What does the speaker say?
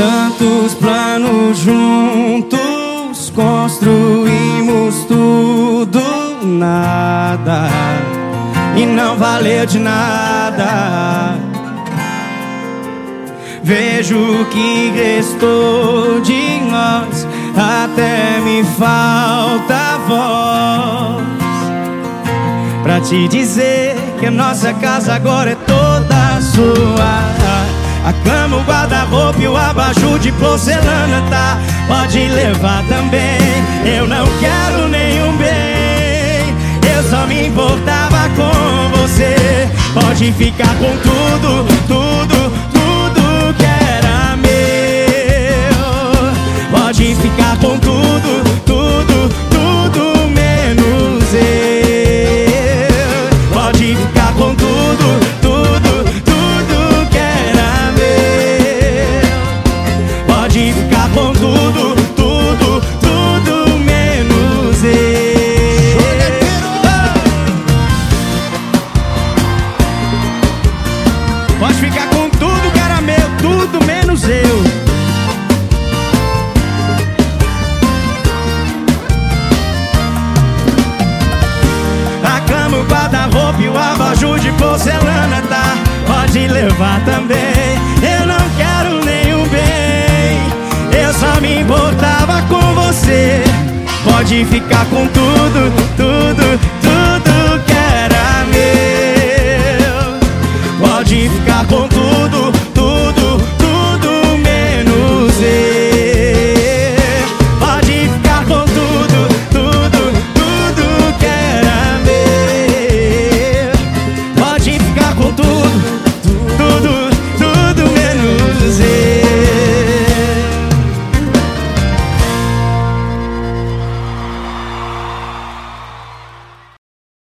Tantos planos juntos construímos tudo, nada e não valeu de nada. Vejo que restou de nós, até me falta voz pra te dizer que a nossa casa agora é toda sua. A guarda-roupa e o abajur de porcelana tá? Pode levar também. Eu não quero nenhum bem. Eu só me importava com você. Pode ficar com tudo, Pode ficar com tudo que era meu, tudo menos eu. A cama, o guarda-roupa e o abajur de porcelana tá. Pode levar também. Eu não quero nenhum bem. Eu só me importava com você Pode ficar com tudo, tudo de ficar com tu.